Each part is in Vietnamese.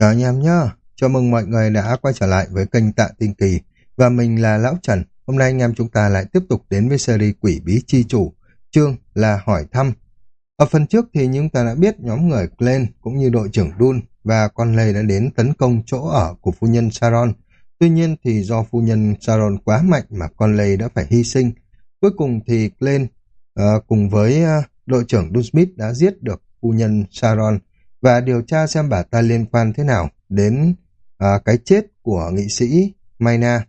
Chào anh em nhá, chào mừng mọi người đã quay trở lại với kênh Tạ Tinh Kỳ và mình là Lão Trần. Hôm nay anh em chúng ta lại tiếp tục đến với series Quỷ Bí Chi Chủ, chương là hỏi thăm. Ở phần trước thì chúng ta đã biết nhóm người Glenn cũng như đội trưởng Dun và con lê đã đến tấn công chỗ ở của phu nhân Sharon. Tuy nhiên thì do phu nhân Sharon quá mạnh mà con lê đã phải hy sinh. Cuối cùng thì Glenn uh, cùng với uh, đội trưởng Dun Smith đã giết được phu nhân Sharon và điều tra xem bà ta liên quan thế nào đến à, cái chết của nghị sĩ Mayna.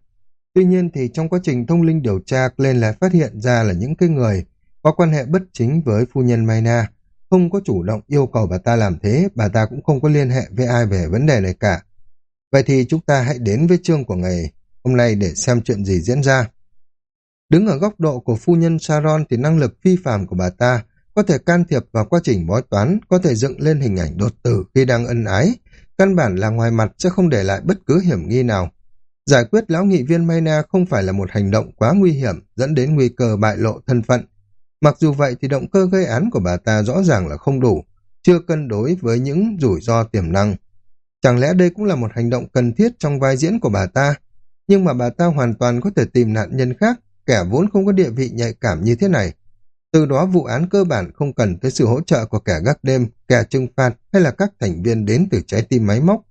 Tuy nhiên thì trong quá trình thông linh điều tra lên lại phát hiện ra là những cái người có quan hệ bất chính với phu nhân Mayna không có chủ động yêu cầu bà ta làm thế, bà ta cũng không có liên hệ với ai về vấn đề này cả. Vậy thì chúng ta hãy đến với chương của ngày hôm nay để xem chuyện gì diễn ra. Đứng ở góc độ của phu nhân Sharon thì năng lực phi phàm của bà ta có thể can thiệp vào quá trình bói toán, có thể dựng lên hình ảnh đột tử khi đang ân ái. Căn bản là ngoài mặt sẽ không để lại bất cứ hiểm nghi nào. Giải quyết lão nghị viên Mayna không phải là một hành động quá nguy hiểm, dẫn đến nguy cơ bại lộ thân phận. Mặc dù vậy thì động cơ gây án của bà ta rõ ràng là không đủ, chưa cân đối với những rủi ro tiềm năng. Chẳng lẽ đây cũng là một hành động cần thiết trong vai diễn của bà ta? Nhưng mà bà ta hoàn toàn có thể tìm nạn nhân khác, kẻ vốn không có địa vị nhạy cảm như thế này, từ đó vụ án cơ bản không cần tới sự hỗ trợ của kẻ gác đêm, kẻ trừng phạt hay là các thành viên đến từ trái tim máy móc.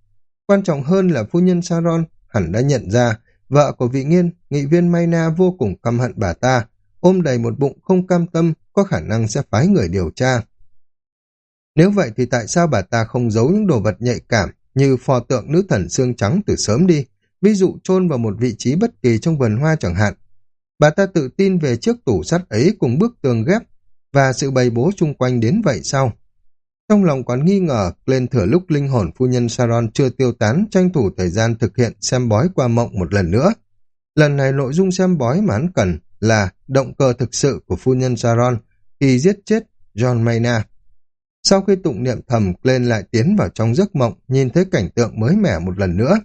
Quan trọng hơn là phu nhân Saron hẳn đã nhận ra vợ của vị nghiên, nghị viên Mayna vô cùng căm hận bà ta, ôm đầy một bụng không cam tâm, có khả năng sẽ phái người điều tra. Nếu vậy thì tại sao bà ta không giấu những đồ vật nhạy cảm như pho tượng nữ thần xương trắng từ sớm đi, ví dụ chôn vào một vị trí bất kỳ trong vườn hoa chẳng hạn, Bà ta tự tin về chiếc tủ sắt ấy cùng bức tường ghép và sự bày bố chung quanh đến vậy sao? Trong lòng còn nghi ngờ, lên thửa lúc linh hồn phu nhân Sharon chưa tiêu tán tranh thủ thời gian thực hiện xem bói qua mộng một lần nữa. Lần này nội dung xem bói mà hắn cần là động cơ thực sự của phu nhân Sharon khi giết chết John Mayna. Sau khi tụng niệm thầm, lên lại tiến vào trong giấc mộng, nhìn thấy cảnh tượng mới mẻ một lần nữa.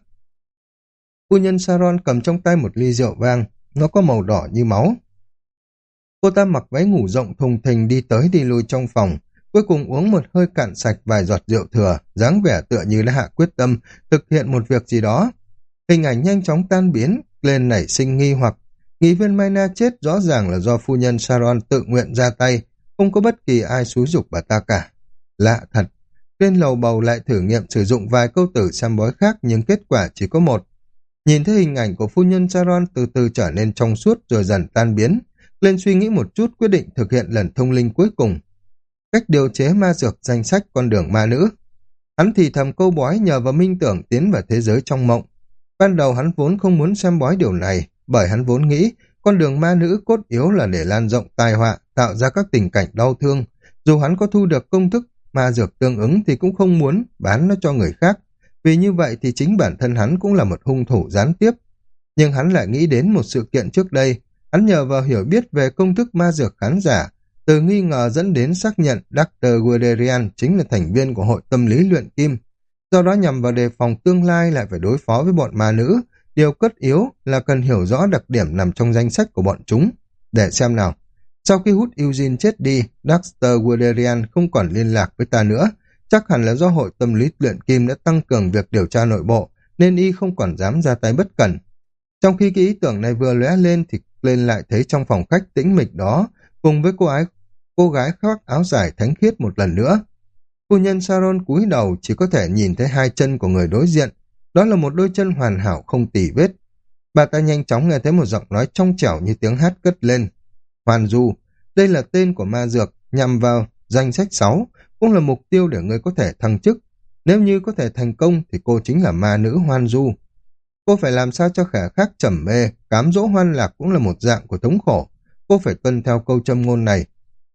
Phu nhân Sharon cầm trong tay một ly rượu vang, nó có màu đỏ như máu. Cô ta mặc váy ngủ rộng thùng thình đi tới đi lui trong phòng, cuối cùng uống một hơi cạn sạch vài giọt rượu thừa, dáng vẻ tựa như đã hạ quyết tâm, thực hiện một việc gì đó. Hình ảnh nhanh chóng tan biến, lên nảy sinh nghi hoặc, nghị viên Mayna chết rõ ràng là do phu nhân Sharon tự nguyện ra tay, không có bất kỳ ai xúi dục bà ta cả. Lạ thật, lên lầu bầu lại thử nghiệm sử dụng vài câu tử xem bói khác nhưng kết quả chỉ có một. Nhìn thấy hình ảnh của phu nhân Charon từ từ trở nên trong suốt rồi dần tan biến, lên suy nghĩ một chút quyết định thực hiện lần thông linh cuối cùng. Cách điều chế ma dược danh sách con đường ma nữ. Hắn thì thầm câu bói nhờ vào minh tưởng tiến vào thế giới trong mộng. Ban đầu hắn vốn không muốn xem bói điều này, bởi hắn vốn nghĩ con đường ma nữ cốt yếu là để lan rộng tai họa, tạo ra các tình cảnh đau thương. Dù hắn có thu được công thức ma dược tương ứng thì cũng không muốn bán nó cho người khác, vì như vậy thì chính bản thân hắn cũng là một hung thủ gián tiếp. Nhưng hắn lại nghĩ đến một sự kiện trước đây, hắn nhờ vào hiểu biết về công thức ma dược khán giả, từ nghi ngờ dẫn đến xác nhận Dr. Guderian chính là thành viên của hội tâm lý luyện kim. Do đó nhằm vào đề phòng tương lai lại phải đối phó với bọn ma nữ, điều cất yếu là cần hiểu rõ đặc điểm nằm trong danh sách của bọn chúng. Để xem nào. Sau khi hút Eugene chết đi, Dr. Guderian không còn liên lạc với ta nữa, Chắc hẳn là do hội tâm lý luyện kim đã tăng cường việc điều tra nội bộ, nên y không còn dám ra tay bất cẩn. Trong khi cái ý tưởng này vừa lóe lên thì lên lại thấy trong phòng khách tĩnh mịch đó, cùng với cô ái cô gái khoác áo dài thánh khiết một lần nữa. Phu nhân Saron cúi đầu chỉ có thể nhìn thấy hai chân của người đối diện, đó là một đôi chân hoàn hảo không tỉ vết. Bà ta nhanh chóng nghe thấy một giọng nói trong trẻo như tiếng hát cất lên. Hoàn Du, đây là tên của ma dược nhằm vào danh sách 6, cũng là mục tiêu để ngươi có thể thăng chức. Nếu như có thể thành công thì cô chính là ma nữ hoan du. Cô phải làm sao cho khả khắc trầm mê, cám dỗ hoan lạc cũng là một dạng của thống khổ. Cô phải tuân theo câu châm ngôn này.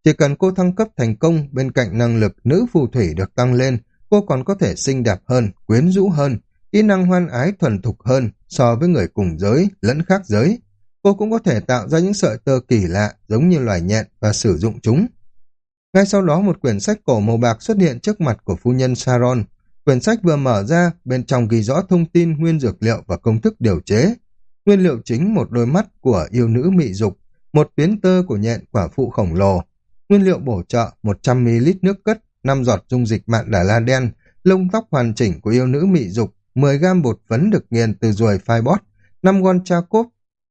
Chỉ cần cô thăng cấp thành công, bên cạnh năng lực nữ phù thủy được tăng lên, cô còn có thể xinh đẹp hơn, quyến rũ hơn, kỹ năng hoan ái thuần thục hơn so với người cùng giới, lẫn khác giới. Cô cũng có thể tạo ra những sợi tơ kỳ lạ giống như loài nhện và sử dụng chúng. Ngay sau đó một quyển sách cổ màu bạc xuất hiện trước mặt của phu nhân Sharon. Quyển sách vừa mở ra, bên trong ghi rõ thông tin nguyên dược liệu và công thức điều chế. Nguyên liệu chính một đôi mắt của yêu nữ mị dục, một tuyến tơ của nhện quả phụ khổng lồ. Nguyên liệu bổ trợ 100ml nước cất, 5 giọt dung dịch mạn đà la đen lông tóc hoàn chỉnh của yêu nữ mị dục, 10 gam bột phấn được nghiền từ ruồi phai bót, 5 gon cha cốt,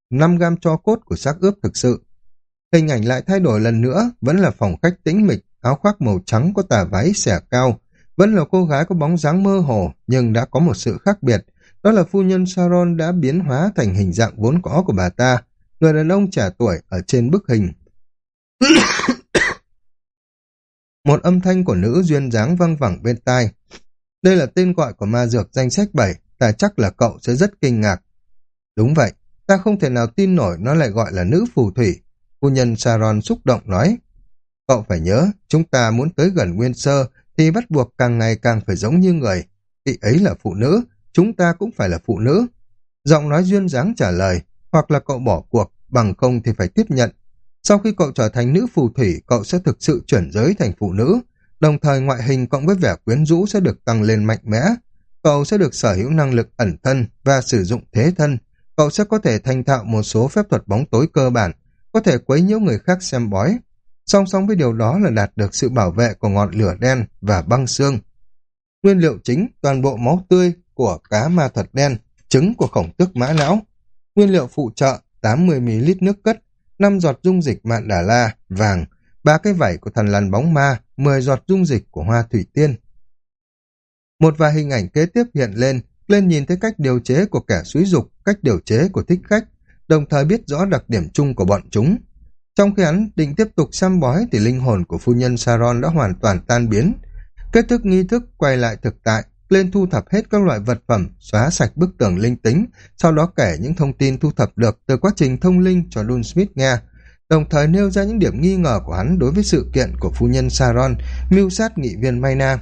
5 gam cho cốt của xác ướp thực sự. Hình ảnh lại thay đổi lần nữa, vẫn là phòng khách tĩnh mịch, áo khoác màu trắng có tà váy xẻ cao, vẫn là cô gái có bóng dáng mơ hồ, nhưng đã có một sự khác biệt, đó là phu nhân Sharon đã biến hóa thành hình dạng vốn có của bà ta, người đàn ông trẻ tuổi ở trên bức hình. một âm thanh của nữ duyên dáng văng vẳng bên tai. Đây là tên gọi của ma dược danh sách 7, ta chắc là cậu sẽ rất kinh ngạc. Đúng vậy, ta không thể nào tin nổi nó lại gọi là nữ phù thủy. Phu nhân Saron xúc động nói. Cậu phải nhớ, chúng ta muốn tới gần nguyên sơ thì bắt buộc càng ngày càng phải giống như người. Vị ấy là phụ nữ, chúng ta cũng phải là phụ nữ. Giọng nói duyên dáng trả lời, hoặc là cậu bỏ cuộc, bằng không thì phải tiếp nhận. Sau khi cậu trở thành nữ phù thủy, cậu sẽ thực sự chuyển giới thành phụ nữ, đồng thời ngoại hình cộng với vẻ quyến rũ sẽ được tăng lên mạnh mẽ. Cậu sẽ được sở hữu năng lực ẩn thân và sử dụng thế thân. Cậu sẽ có thể thành thạo một số phép thuật bóng tối cơ bản, có thể quấy nhiễu người khác xem bói. Song song với điều đó là đạt được sự bảo vệ của ngọn lửa đen và băng xương. Nguyên liệu chính, toàn bộ máu tươi của cá ma thuật đen, trứng của khổng tước mã não. Nguyên liệu phụ trợ, 80ml nước cất, 5 giọt dung dịch mạn đà la, vàng, ba cái vảy của thần lằn bóng ma, 10 giọt dung dịch của hoa thủy tiên. Một vài hình ảnh kế tiếp hiện lên, lên nhìn thấy cách điều chế của kẻ suối dục, cách điều chế của thích khách, đồng thời biết rõ đặc điểm chung của bọn chúng. Trong khi hắn định tiếp tục xăm bói thì linh hồn của phu nhân Saron đã hoàn toàn tan biến. Kết thúc nghi thức quay lại thực tại, lên thu thập hết các loại vật phẩm, xóa sạch bức tường linh tính, sau đó kể những thông tin thu thập được từ quá trình thông linh cho Dun Smith nghe, đồng thời nêu ra những điểm nghi ngờ của hắn đối với sự kiện của phu nhân Saron, mưu sát nghị viên Mayna.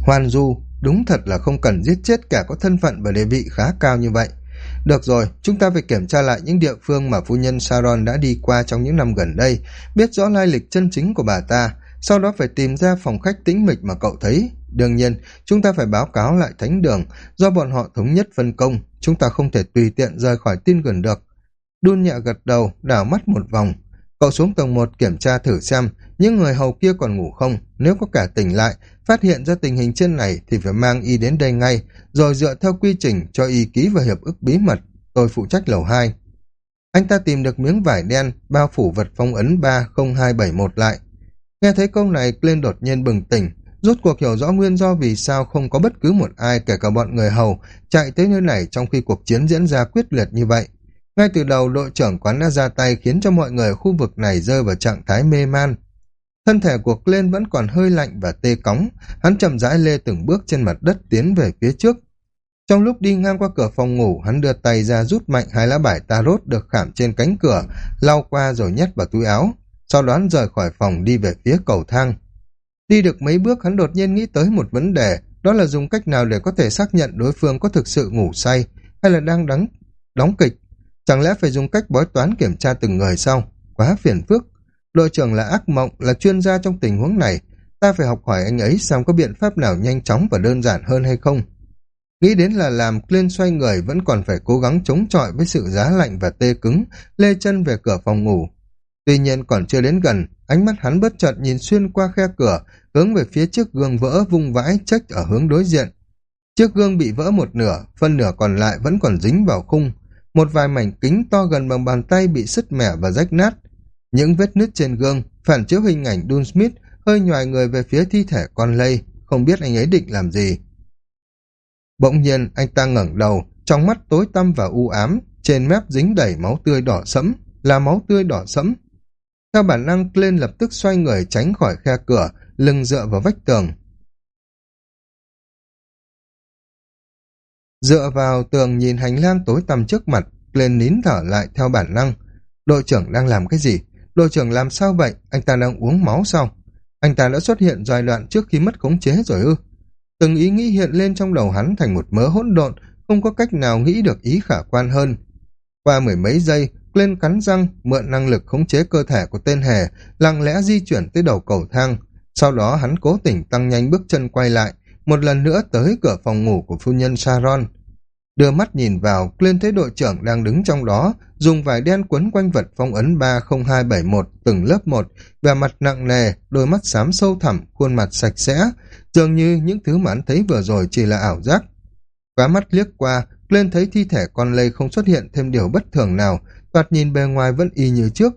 Hoàn Du, đúng thật là không cần giết chết cả có thân phận và địa vị khá cao như vậy. Được rồi, chúng ta phải kiểm tra lại những địa phương mà phu nhân Saron đã đi qua trong những năm gần đây, biết rõ lai lịch chân chính của bà ta, sau đó phải tìm ra phòng khách tĩnh mịch mà cậu thấy. Đương nhiên, chúng ta phải báo cáo lại thánh đường, do bọn họ thống nhất phân công, chúng ta không thể tùy tiện rời khỏi tin gần được. Đun nhẹ gật đầu, đảo mắt một vòng. Cậu xuống tầng một kiểm tra thử xem, những người hầu kia còn ngủ không, nếu có cả tỉnh lại, phát hiện ra tình hình trên này thì phải mang y đến đây ngay, rồi dựa theo quy trình cho y ký vào hiệp ước bí mật, tôi phụ trách lầu hai. Anh ta tìm được miếng vải đen, bao phủ vật phong ấn 30271 lại. Nghe thấy câu này, Glenn đột nhiên bừng tỉnh, rốt cuộc hiểu rõ nguyên do vì sao không có bất cứ một ai kể cả bọn người hầu chạy tới nơi này trong khi cuộc chiến diễn ra quyết liệt như vậy. Ngay từ đầu đội trưởng quán đã ra tay khiến cho mọi người ở khu vực này rơi vào trạng thái mê man. Thân thể của Glenn vẫn còn hơi lạnh và tê cóng, hắn chậm rãi lê từng bước trên mặt đất tiến về phía trước. Trong lúc đi ngang qua cửa phòng ngủ, hắn đưa tay ra rút mạnh hai lá bài tarot được khảm trên cánh cửa, lau qua rồi nhét vào túi áo, sau đó hắn rời khỏi phòng đi về phía cầu thang. Đi được mấy bước hắn đột nhiên nghĩ tới một vấn đề, đó là dùng cách nào để có thể xác nhận đối phương có thực sự ngủ say hay là đang đắng, đóng kịch. Chẳng lẽ phải dùng cách bói toán kiểm tra từng người sao? Quá phiền phức. Đội trưởng là ác mộng, là chuyên gia trong tình huống này. Ta phải học hỏi anh ấy xem có biện pháp nào nhanh chóng và đơn giản hơn hay không. Nghĩ đến là làm Clint xoay người vẫn còn phải cố gắng chống chọi với sự giá lạnh và tê cứng, lê chân về cửa phòng ngủ. Tuy nhiên còn chưa đến gần, ánh mắt hắn bất chợt nhìn xuyên qua khe cửa, hướng về phía trước gương vỡ vung vãi trách ở hướng đối diện. Chiếc gương bị vỡ một nửa, phân nửa còn lại vẫn còn dính vào khung. Một vài mảnh kính to gần bằng bàn tay bị sứt mẻ và rách nát. Những vết nứt trên gương phản chiếu hình ảnh Dun Smith hơi nhòi người về phía thi thể con lây, không biết anh ấy định làm gì. Bỗng nhiên anh ta ngẩng đầu, trong mắt tối tăm và u ám, trên mép dính đầy máu tươi đỏ sẫm, là máu tươi đỏ sẫm. Theo bản năng, lên lập tức xoay người tránh khỏi khe cửa, lưng dựa vào vách tường. Dựa vào tường nhìn hành lang tối tăm trước mặt, lên nín thở lại theo bản năng. Đội trưởng đang làm cái gì? Đội trưởng làm sao vậy? Anh ta đang uống máu sao? Anh ta đã xuất hiện giai đoạn trước khi mất khống chế rồi ư? Từng ý nghĩ hiện lên trong đầu hắn thành một mớ hỗn độn, không có cách nào nghĩ được ý khả quan hơn. Qua mười mấy giây, lên cắn răng, mượn năng lực khống chế cơ thể của tên hề, lặng lẽ di chuyển tới đầu cầu thang. Sau đó hắn cố tình tăng nhanh bước chân quay lại, một lần nữa tới cửa phòng ngủ của phu nhân Sharon. Đưa mắt nhìn vào, lên thấy đội trưởng đang đứng trong đó, dùng vải đen quấn quanh vật phong ấn 30271 từng lớp một, vẻ mặt nặng nề, đôi mắt xám sâu thẳm, khuôn mặt sạch sẽ, dường như những thứ mà anh thấy vừa rồi chỉ là ảo giác. Quá mắt liếc qua, lên thấy thi thể con lây không xuất hiện thêm điều bất thường nào, toạt nhìn bề ngoài vẫn y như trước.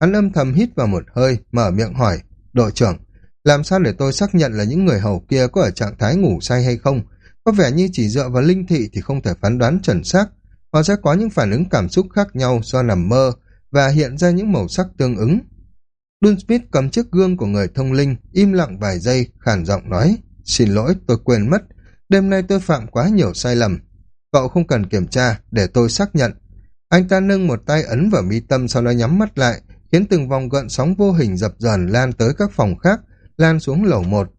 Hắn âm thầm hít vào một hơi, mở miệng hỏi, đội trưởng, làm sao để tôi xác nhận là những người hầu kia có ở trạng thái ngủ say hay không? Có vẻ như chỉ dựa vào linh thị thì không thể phán đoán chuẩn xác. Họ sẽ có những phản ứng cảm xúc khác nhau do nằm mơ và hiện ra những màu sắc tương ứng. Dunsmith cầm chiếc gương của người thông linh, im lặng vài giây, khản giọng nói, xin lỗi, tôi quên mất, đêm nay tôi phạm quá nhiều sai lầm. Cậu không cần kiểm tra, để tôi xác nhận. Anh ta nâng một tay ấn vào mi tâm sau đó nhắm mắt lại, khiến từng vòng gợn sóng vô hình dập dờn lan tới các phòng khác, lan xuống lầu một.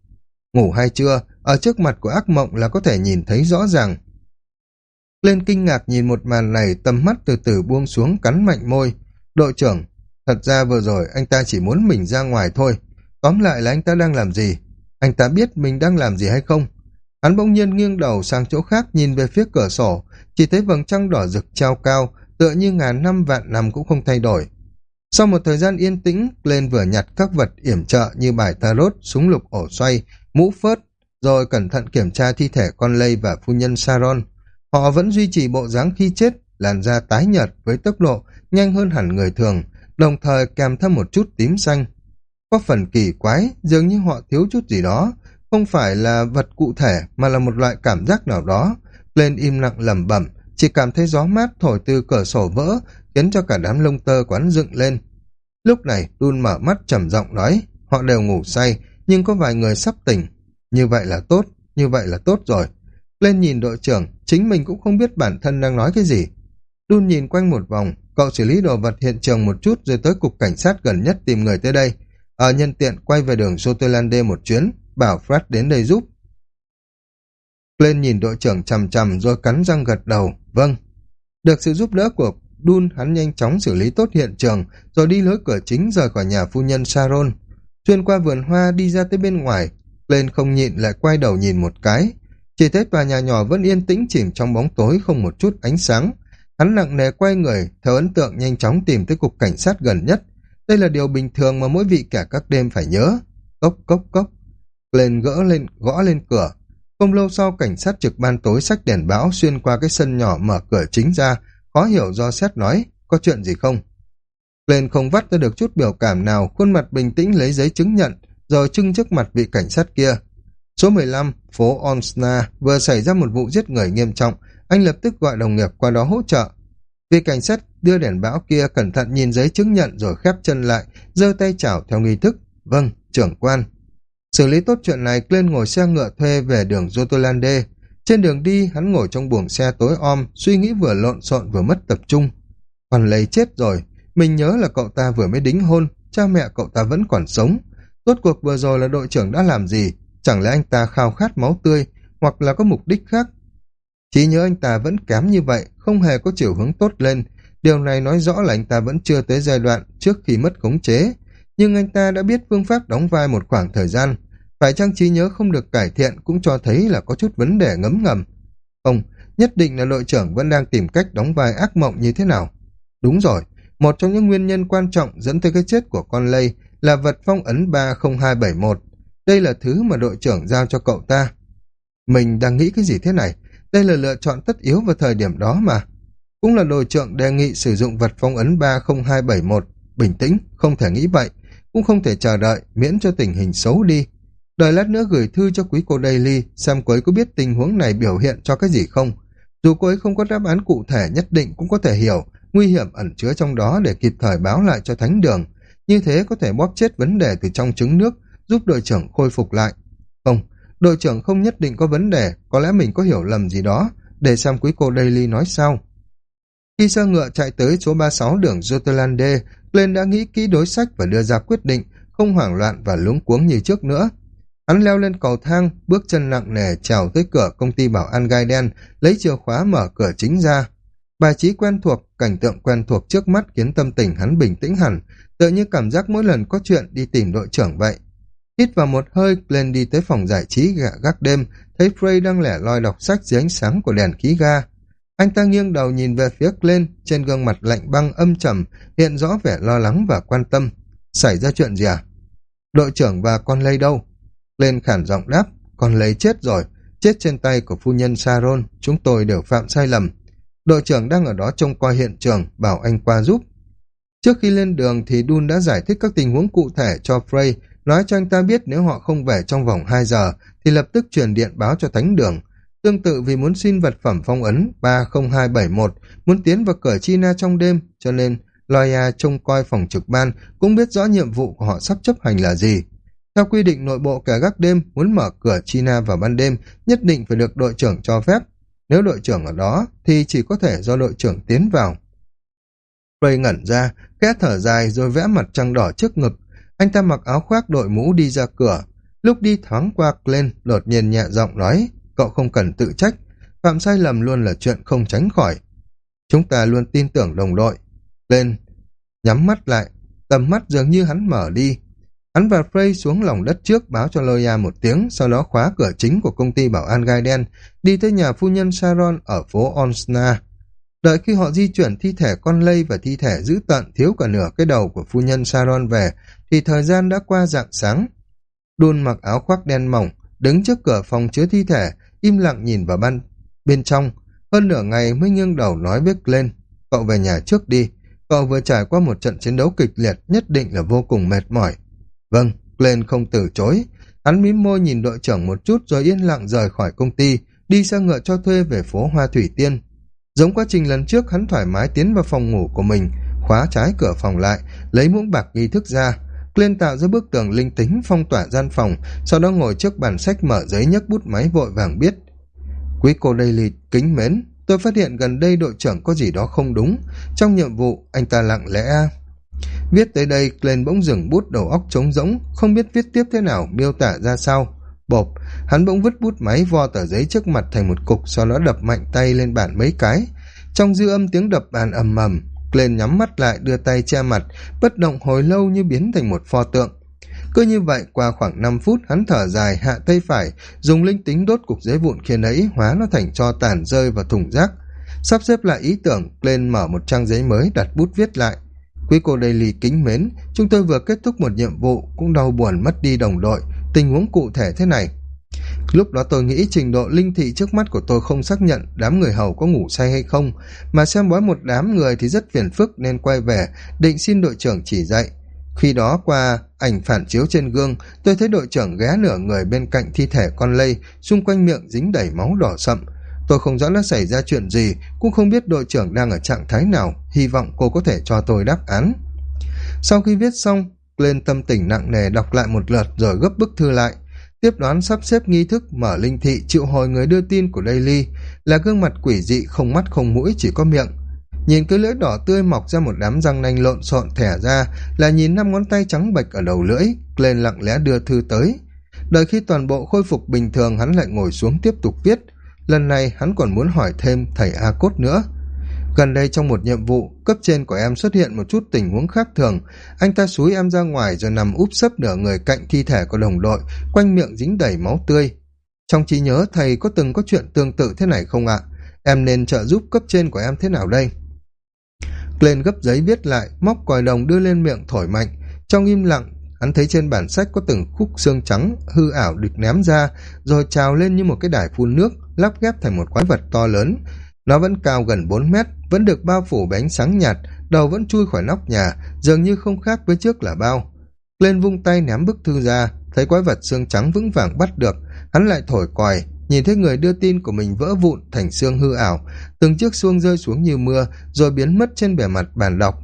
Ngủ hay chưa, ở trước mặt của ác mộng là có thể nhìn thấy rõ ràng. Lên kinh ngạc nhìn một màn này, tầm mắt từ từ buông xuống cắn mạnh môi. Đội trưởng, thật ra vừa rồi anh ta chỉ muốn mình ra ngoài thôi. Tóm lại là anh ta đang làm gì? Anh ta biết mình đang làm gì hay không? Hắn bỗng nhiên nghiêng đầu sang chỗ khác nhìn về phía cửa sổ, chỉ thấy vầng trăng đỏ rực trao cao, tựa như ngàn năm vạn năm cũng không thay đổi. Sau một thời gian yên tĩnh, lên vừa nhặt các vật yểm trợ như bài tarot, súng lục ổ xoay, mũ phớt, rồi cẩn thận kiểm tra thi thể con lây và phu nhân Saron. Họ vẫn duy trì bộ dáng khi chết, làn da tái nhợt với tốc độ nhanh hơn hẳn người thường, đồng thời kèm thêm một chút tím xanh. Có phần kỳ quái, dường như họ thiếu chút gì đó, không phải là vật cụ thể mà là một loại cảm giác nào đó. Lên im lặng lẩm bẩm, chỉ cảm thấy gió mát thổi từ cửa sổ vỡ, khiến cho cả đám lông tơ quán dựng lên. Lúc này, Đun mở mắt trầm giọng nói, họ đều ngủ say, nhưng có vài người sắp tỉnh. Như vậy là tốt, như vậy là tốt rồi. Lên nhìn đội trưởng, chính mình cũng không biết bản thân đang nói cái gì. Đun nhìn quanh một vòng, cậu xử lý đồ vật hiện trường một chút rồi tới cục cảnh sát gần nhất tìm người tới đây. Ở nhân tiện quay về đường Sotelande một chuyến, bảo Fred đến đây giúp. Lên nhìn đội trưởng chầm chầm rồi cắn răng gật đầu, vâng. Được sự giúp đỡ của Đun, hắn nhanh chóng xử lý tốt hiện trường, rồi đi lối cửa chính rời khỏi nhà phu nhân Sharon. Xuyên qua vườn hoa đi ra tới bên ngoài, lên không nhịn lại quay đầu nhìn một cái. Chỉ thấy tòa nhà nhỏ vẫn yên tĩnh chìm trong bóng tối không một chút ánh sáng. Hắn nặng nề quay người, theo ấn tượng nhanh chóng tìm tới cục cảnh sát gần nhất. Đây là điều bình thường mà mỗi vị cả các đêm phải nhớ. Cốc cốc cốc. Lên gỡ lên, gõ lên cửa. Không lâu sau cảnh sát trực ban tối sách đèn báo xuyên qua cái sân nhỏ mở cửa chính ra, khó hiểu do xét nói, có chuyện gì không? Lên không vắt ra được chút biểu cảm nào, khuôn mặt bình tĩnh lấy giấy chứng nhận, rồi trưng trước mặt vị cảnh sát kia. Số 15, phố Onsna, vừa xảy ra một vụ giết người nghiêm trọng, anh lập tức gọi đồng nghiệp qua đó hỗ trợ. Vị cảnh sát đưa đèn bão kia cẩn thận nhìn giấy chứng nhận rồi khép chân lại, giơ tay chào theo nghi thức. Vâng, trưởng quan. Xử lý tốt chuyện này, Glenn ngồi xe ngựa thuê về đường Jotolande. Trên đường đi, hắn ngồi trong buồng xe tối om, suy nghĩ vừa lộn xộn vừa mất tập trung. Còn lấy chết rồi, mình nhớ là cậu ta vừa mới đính hôn, cha mẹ cậu ta vẫn còn sống. Rốt cuộc vừa rồi là đội trưởng đã làm gì? Chẳng lẽ anh ta khao khát máu tươi, hoặc là có mục đích khác? Chỉ nhớ anh ta vẫn kém như vậy, không hề có chiều hướng tốt lên. Điều này nói rõ là anh ta vẫn chưa tới giai đoạn trước khi mất khống chế. Nhưng anh ta đã biết phương pháp đóng vai một khoảng thời gian. Phải chăng trí nhớ không được cải thiện cũng cho thấy là có chút vấn đề ngấm ngầm. Không, nhất định là đội trưởng vẫn đang tìm cách đóng vai ác mộng như thế nào. Đúng rồi, một trong những nguyên nhân quan trọng dẫn tới cái chết của con lây là vật phong ấn 30271. Đây là thứ mà đội trưởng giao cho cậu ta. Mình đang nghĩ cái gì thế này? Đây là lựa chọn tất yếu vào thời điểm đó mà. Cũng là đội trưởng đề nghị sử dụng vật phong ấn 30271. Bình tĩnh, không thể nghĩ vậy. Cũng không thể chờ đợi, miễn cho tình hình xấu đi. Đợi lát nữa gửi thư cho quý cô Daily, xem cô ấy có biết tình huống này biểu hiện cho cái gì không. Dù cô ấy không có đáp án cụ thể nhất định cũng có thể hiểu nguy hiểm ẩn chứa trong đó để kịp thời báo lại cho thánh đường. Như thế có thể bóp chết vấn đề từ trong trứng nước, giúp đội trưởng khôi phục lại. Không, đội trưởng không nhất định có vấn đề, có lẽ mình có hiểu lầm gì đó, để xem quý cô Daily nói sao. Khi xe ngựa chạy tới số 36 đường Jotelande, Glenn đã nghĩ kỹ đối sách và đưa ra quyết định, không hoảng loạn và lúng cuống như trước nữa. Hắn leo lên cầu thang, bước chân nặng nề trèo tới cửa công ty bảo an gai đen, lấy chìa khóa mở cửa chính ra. Bài trí quen thuộc, cảnh tượng quen thuộc trước mắt khiến tâm tình hắn bình tĩnh hẳn, tựa như cảm giác mỗi lần có chuyện đi tìm đội trưởng vậy. Hít vào một hơi, lên đi tới phòng giải trí gạ gác đêm, thấy Frey đang lẻ loi đọc sách dưới ánh sáng của đèn khí ga. anh ta nghiêng đầu nhìn về phía lên trên gương mặt lạnh băng âm trầm hiện rõ vẻ lo lắng và quan tâm xảy ra chuyện gì à đội trưởng và con lây đâu lên khản giọng đáp còn lấy chết rồi, chết trên tay của phu nhân saron, chúng tôi đều phạm sai lầm. Đội trưởng đang ở đó trông coi hiện trường, bảo anh qua giúp. Trước khi lên đường thì dun đã giải thích các tình huống cụ thể cho frey, nói cho anh ta biết nếu họ không về trong vòng hai giờ thì lập tức truyền điện báo cho thánh đường. Tương tự vì muốn xin vật phẩm phong ấn ba không hai bảy một, muốn tiến vào cửa china trong đêm, cho nên loya trông coi phòng trực ban, cũng biết rõ nhiệm vụ của họ sắp chấp hành là gì theo quy định nội bộ kẻ gác đêm muốn mở cửa china vào ban đêm nhất định phải được đội trưởng cho phép nếu đội trưởng ở đó thì chỉ có thể do đội trưởng tiến vào Ray ngẩn ra, khẽ thở dài rồi vẽ mặt trăng đỏ trước ngực. Anh ta mặc áo khoác đội mũ đi ra cửa. Lúc đi thoáng qua Glenn đột nhiên nhẹ giọng nói, cậu không cần tự trách. Phạm sai lầm luôn là chuyện không tránh khỏi. Chúng ta luôn tin tưởng đồng đội. Glenn nhắm mắt lại, tầm mắt dường như hắn mở đi. Hắn và Frey xuống lòng đất trước báo cho Loya một tiếng, sau đó khóa cửa chính của công ty bảo an gai đen, đi tới nhà phu nhân Sharon ở phố Onsna. Đợi khi họ di chuyển thi thể con lây và thi thể giữ tận thiếu cả nửa cái đầu của phu nhân Sharon về, thì thời gian đã qua dạng sáng. Đun mặc áo khoác đen mỏng, đứng trước cửa phòng chứa thi thể, im lặng nhìn vào ban bên trong. Hơn nửa ngày mới nghiêng đầu nói với lên, cậu về nhà trước đi, cậu vừa trải qua một trận chiến đấu kịch liệt nhất định là vô cùng mệt mỏi. Vâng, Glenn không từ chối. Hắn mím môi nhìn đội trưởng một chút rồi yên lặng rời khỏi công ty, đi xe ngựa cho thuê về phố Hoa Thủy Tiên. Giống quá trình lần trước hắn thoải mái tiến vào phòng ngủ của mình, khóa trái cửa phòng lại, lấy muỗng bạc nghi thức ra. Glenn tạo ra bức tường linh tính phong tỏa gian phòng, sau đó ngồi trước bàn sách mở giấy nhấc bút máy vội vàng biết. Quý cô Daily kính mến, tôi phát hiện gần đây đội trưởng có gì đó không đúng. Trong nhiệm vụ, anh ta lặng lẽ Viết tới đây, Glenn bỗng dừng bút đầu óc trống rỗng, không biết viết tiếp thế nào, miêu tả ra sao. Bộp, hắn bỗng vứt bút máy vo tờ giấy trước mặt thành một cục, sau đó đập mạnh tay lên bàn mấy cái. Trong dư âm tiếng đập bàn ầm ầm, Glenn nhắm mắt lại đưa tay che mặt, bất động hồi lâu như biến thành một pho tượng. cứ như vậy qua khoảng năm phút hắn thở dài hạ tay phải dùng linh tính đốt cục giấy vụn khiến ấy hóa nó thành cho tàn rơi vào thùng rác sắp xếp lại ý tưởng lên mở một trang giấy mới đặt bút viết lại quý cô daily kính mến, chúng tôi vừa kết thúc một nhiệm vụ cũng đau buồn mất đi đồng đội, tình huống cụ thể thế này. Lúc đó tôi nghĩ trình độ linh thị trước mắt của tôi không xác nhận đám người hầu có ngủ say hay không, mà xem bói một đám người thì rất phiền phức nên quay về, định xin đội trưởng chỉ dạy. Khi đó qua ảnh phản chiếu trên gương, tôi thấy đội trưởng ghé nửa người bên cạnh thi thể con lây xung quanh miệng dính đầy máu đỏ sậm tôi không rõ đã xảy ra chuyện gì, cũng không biết đội trưởng đang ở trạng thái nào, hy vọng cô có thể cho tôi đáp án. Sau khi viết xong lên tâm tình nặng nề đọc lại một lượt rồi gấp bức thư lại. Tiếp đoán sắp xếp nghi thức mở linh thị triệu hồi người đưa tin của daily, là gương mặt quỷ dị không mắt không mũi chỉ có miệng. Nhìn cái lưỡi đỏ tươi mọc ra một đám răng nanh lộn xộn thẻ ra, là nhìn năm ngón tay trắng bệch ở đầu lưỡi lên lặng lẽ đưa thư tới. Đợi khi toàn bộ khôi phục bình thường, hắn lại ngồi xuống tiếp tục viết lần này hắn còn muốn hỏi thêm thầy a cốt nữa. Gần đây trong một nhiệm vụ, cấp trên của em xuất hiện một chút tình huống khác thường. Anh ta xúi em ra ngoài rồi nằm úp sấp nửa người cạnh thi thể của đồng đội, quanh miệng dính đầy máu tươi. Trong trí nhớ, thầy có từng có chuyện tương tự thế này không ạ? Em nên trợ giúp cấp trên của em thế nào đây? Lên gấp giấy viết lại, móc còi đồng đưa lên miệng thổi mạnh. Trong im lặng, hắn thấy trên bản sách có từng khúc xương trắng hư ảo được ném ra, rồi trào lên như một cái đài phun nước lắp ghép thành một quái vật to lớn. Nó vẫn cao gần bốn mét, vẫn được bao phủ bánh sáng nhạt, đầu vẫn chui khỏi nóc nhà, dường như không khác với trước là bao. Lên vung tay ném bức thư ra, thấy quái vật xương trắng vững vàng bắt được, hắn lại thổi còi, nhìn thấy người đưa tin của mình vỡ vụn thành xương hư ảo. Từng chiếc xuông rơi xuống như mưa, rồi biến mất trên bề mặt bàn đọc.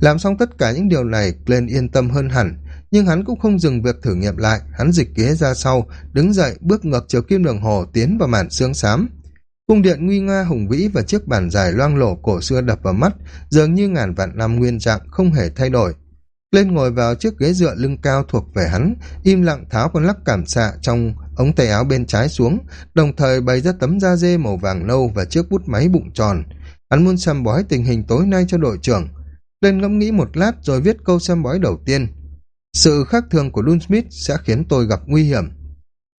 Làm xong tất cả những điều này, glenn yên tâm hơn hẳn nhưng hắn cũng không dừng việc thử nghiệm lại. Hắn dịch ghế ra sau, đứng dậy, bước ngược chiều kim đồng hồ, tiến vào màn xương xám. Cung điện nguy nga hùng vĩ và chiếc bàn dài loang lổ cổ xưa đập vào mắt, dường như ngàn vạn năm nguyên trạng không hề thay đổi. Lên ngồi vào chiếc ghế dựa lưng cao thuộc về hắn, im lặng tháo con lắc cảm xạ trong ống tay áo bên trái xuống, đồng thời bày ra tấm da dê màu vàng nâu và chiếc bút máy bụng tròn. Hắn muốn xem bói tình hình tối nay cho đội trưởng. Lên ngẫm nghĩ một lát rồi viết câu xem bói đầu tiên sự khác thường của dun smith sẽ khiến tôi gặp nguy hiểm.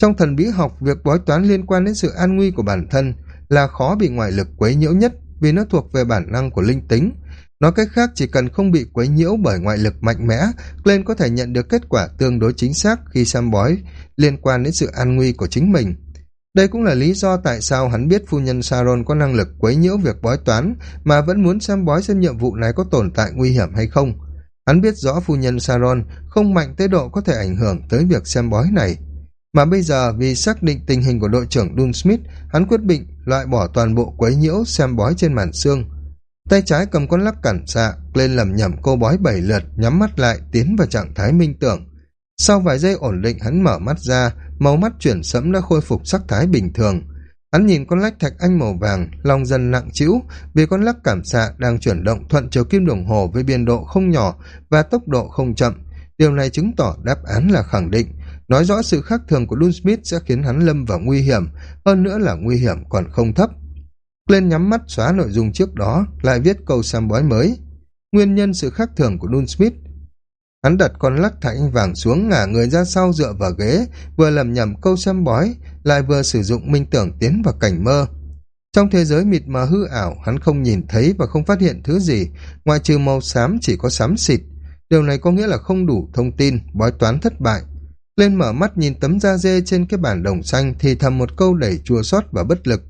Trong thần bí học, việc bói toán liên quan đến sự an nguy của bản thân là khó bị ngoại lực quấy nhiễu nhất vì nó thuộc về bản năng của linh tính. Nói cách khác, chỉ cần không bị quấy nhiễu bởi ngoại lực mạnh mẽ, glenn có thể nhận được kết quả tương đối chính xác khi xem bói liên quan đến sự an nguy của chính mình. Đây cũng là lý do tại sao hắn biết phu nhân saron có năng lực quấy nhiễu việc bói toán mà vẫn muốn xem bói xem nhiệm vụ này có tồn tại nguy hiểm hay không hắn biết rõ phu nhân saron không mạnh tới độ có thể ảnh hưởng tới việc xem bói này. Mà bây giờ vì xác định tình hình của đội trưởng dun smith, hắn quyết định loại bỏ toàn bộ quấy nhiễu xem bói trên màn xương. Tay trái cầm con lắc cản xạ, lên lầm nhầm cô bói bảy lượt, nhắm mắt lại, tiến vào trạng thái minh tưởng. Sau vài giây ổn định, hắn mở mắt ra màu mắt chuyển sẫm đã khôi phục sắc thái bình thường hắn nhìn con lách thạch anh màu vàng, lòng dần nặng trĩu, vì con lắc cảm xạ đang chuyển động thuận chiều kim đồng hồ với biên độ không nhỏ và tốc độ không chậm. Điều này chứng tỏ đáp án là khẳng định. Nói rõ sự khác thường của dun smith sẽ khiến hắn lâm vào nguy hiểm, hơn nữa là nguy hiểm còn không thấp. Lên nhắm mắt xóa nội dung trước đó, lại viết câu xem bói mới. Nguyên nhân sự khác thường của dun smith hắn đặt con lắc thạch anh vàng xuống ngả người ra sau dựa vào ghế, vừa lầm nhầm câu xem bói, lại vừa sử dụng minh tưởng tiến vào cảnh mơ. Trong thế giới mịt mờ hư ảo, hắn không nhìn thấy và không phát hiện thứ gì ngoài trừ màu xám chỉ có xám xịt. Điều này có nghĩa là không đủ thông tin, bói toán thất bại. Lên mở mắt nhìn tấm da dê trên cái bản đồng xanh thì thầm một câu đẩy chua xót và bất lực.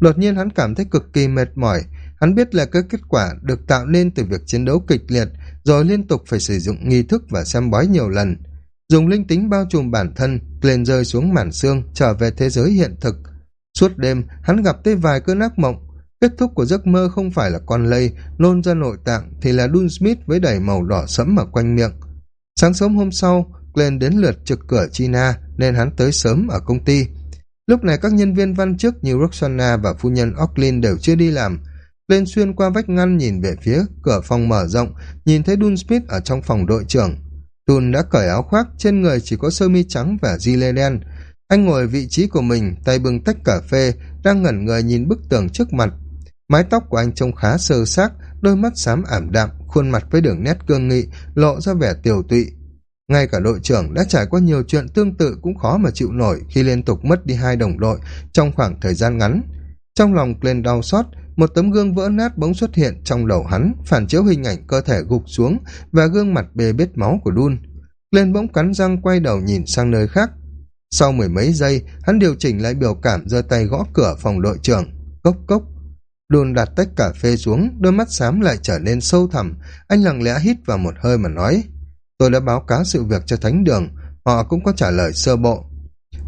Đột nhiên hắn cảm thấy cực kỳ mệt mỏi. Hắn biết là cái kết quả được tạo nên từ việc chiến đấu kịch liệt rồi liên tục phải sử dụng nghi thức và xem bói nhiều lần. Dùng linh tính bao trùm bản thân lên rơi xuống màn xương, trở về thế giới hiện thực. Suốt đêm, hắn gặp tới vài cơn ác mộng. Kết thúc của giấc mơ không phải là con lây, nôn ra nội tạng thì là dun smith với đầy màu đỏ sẫm ở quanh miệng. Sáng sớm hôm sau, glenn đến lượt trực cửa china nên hắn tới sớm ở công ty. Lúc này các nhân viên văn chức như roxana và phu nhân auckland đều chưa đi làm lên xuyên qua vách ngăn nhìn về phía cửa phòng mở rộng, nhìn thấy dun smith ở trong phòng đội trưởng. Dun đã cởi áo khoác, trên người chỉ có sơ mi trắng và di lê đen. Anh ngồi vị trí của mình, tay bưng tách cà phê, đang ngẩn người nhìn bức tường trước mặt. Mái tóc của anh trông khá sơ xác, đôi mắt xám ảm đạm, khuôn mặt với đường nét cương nghị, lộ ra vẻ tiều tụy. Ngay cả đội trưởng đã trải qua nhiều chuyện tương tự cũng khó mà chịu nổi khi liên tục mất đi hai đồng đội trong khoảng thời gian ngắn. Trong lòng lên đau xót một tấm gương vỡ nát bỗng xuất hiện trong đầu hắn, phản chiếu hình ảnh cơ thể gục xuống và gương mặt bê bết máu của đun lên bỗng cắn răng quay đầu nhìn sang nơi khác. Sau mười mấy giây, hắn điều chỉnh lại biểu cảm giơ tay gõ cửa phòng đội trưởng. Cốc cốc. Đun đặt tách cà phê xuống, đôi mắt xám lại trở nên sâu thẳm. Anh lặng lẽ hít vào một hơi mà nói, tôi đã báo cáo sự việc cho thánh đường, họ cũng có trả lời sơ bộ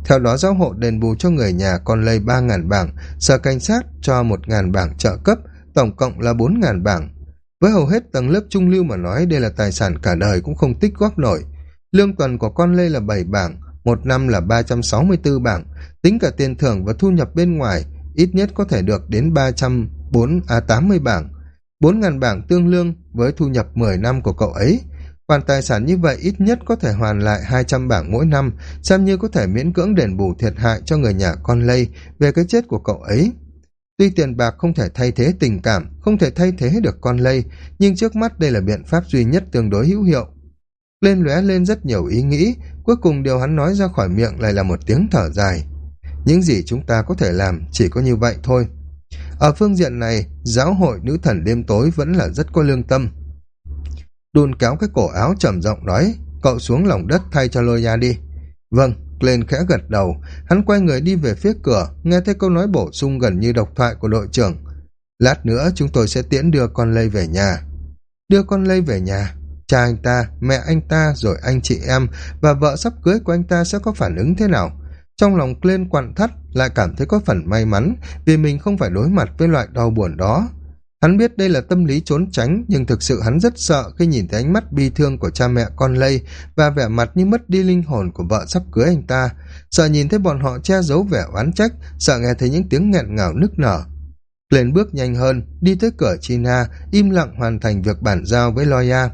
theo đó, giáo hộ đền bù cho người nhà còn lây ba ngàn bảng, sở cảnh sát cho một ngàn bảng trợ cấp, tổng cộng là bốn ngàn bảng. Với hầu hết tầng lớp trung lưu mà nói, đây là tài sản cả đời cũng không tích góp nổi. Lương tuần của con lê là bảy bảng, một năm là ba trăm sáu mươi bốn bảng. Tính cả tiền thưởng và thu nhập bên ngoài, ít nhất có thể được đến ba trăm bốn a tám mươi bảng. bốn ngàn bảng tương đương với thu nhập mười năm của cậu ấy khoản tài sản như vậy ít nhất có thể hoàn lại hai trăm bảng mỗi năm, xem như có thể miễn cưỡng đền bù thiệt hại cho người nhà con lây về cái chết của cậu ấy. Tuy tiền bạc không thể thay thế tình cảm, không thể thay thế được con lây nhưng trước mắt đây là biện pháp duy nhất tương đối hữu hiệu. Lên lóe lên rất nhiều ý nghĩ, cuối cùng điều hắn nói ra khỏi miệng lại là một tiếng thở dài. Những gì chúng ta có thể làm chỉ có như vậy thôi. Ở phương diện này, giáo hội nữ thần đêm tối vẫn là rất có lương tâm đun kéo cái cổ áo trầm giọng nói, cậu xuống lòng đất thay cho lôi nha đi. Vâng. Lên khẽ gật đầu. Hắn quay người đi về phía cửa, nghe thấy câu nói bổ sung gần như độc thoại của đội trưởng. Lát nữa chúng tôi sẽ tiễn đưa con lây về nhà. Đưa con lây về nhà? Cha anh ta, mẹ anh ta, rồi anh chị em và vợ sắp cưới của anh ta sẽ có phản ứng thế nào? Trong lòng lên quặn thắt, lại cảm thấy có phần may mắn vì mình không phải đối mặt với loại đau buồn đó hắn biết đây là tâm lý trốn tránh, nhưng thực sự hắn rất sợ khi nhìn thấy ánh mắt bi thương của cha mẹ con lây và vẻ mặt như mất đi linh hồn của vợ sắp cưới anh ta. Sợ nhìn thấy bọn họ che giấu vẻ oán trách, sợ nghe thấy những tiếng nghẹn ngào nức nở. Lên bước nhanh hơn, đi tới cửa china im lặng hoàn thành việc bản giao với loya.